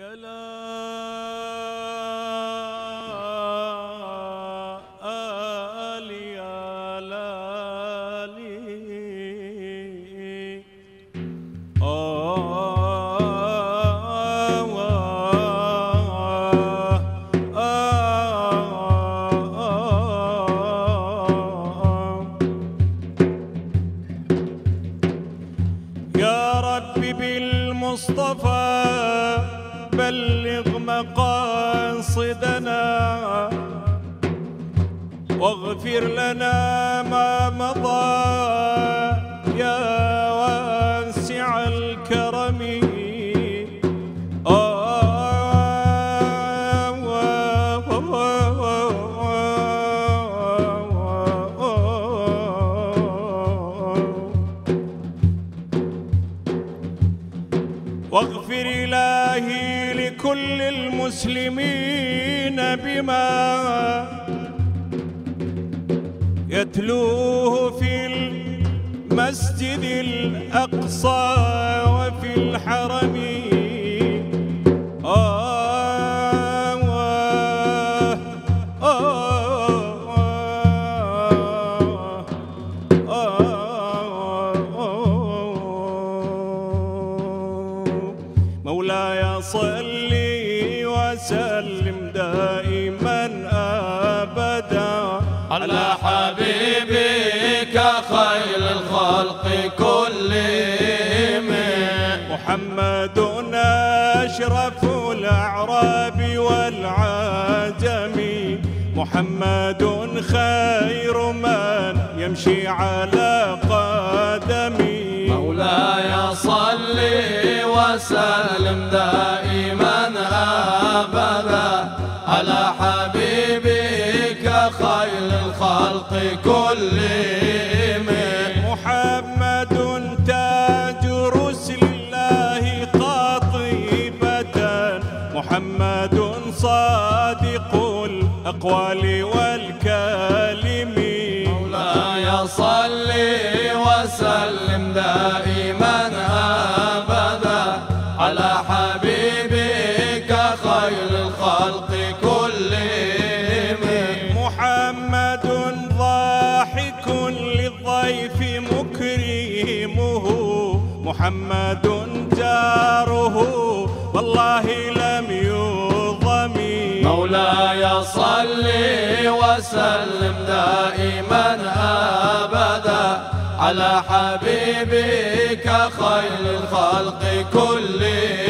يا لا آلي يا لالي يا ربي بالمصطفى بلغ مقاصدنا واغفر لنا ما مضى واغفر إلهي لكل المسلمين بما يتلوه في المسجد الأقصى وفي الحرم. مولاي صل وسلم دائما ابدا. على حبيبك خير الخلق كلهم. محمد أشرف الأعراب والعجم. محمد خير من يمشي على كلهم محمد تاج رسل الله قاطبة محمد صادق الأقوال والكلم محمد جاره والله لم يظلم مولاي صل وسلم دائما أبدا على حبيبك خير الخلق كلهم.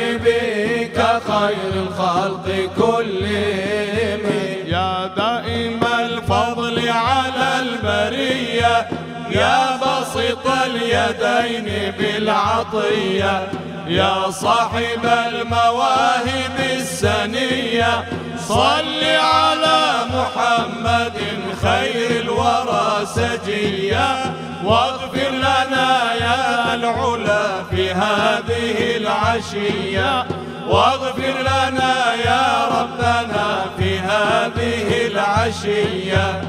خير الخلق كلهم. يا دائم الفضل على البرية يا بسط اليدين بالعطية يا صاحب المواهب السنية صل على محمد خير الورى سجية. واغفر لنا يا العلا في هذه العشية. واغفر لنا يا ربنا في هذه العشية.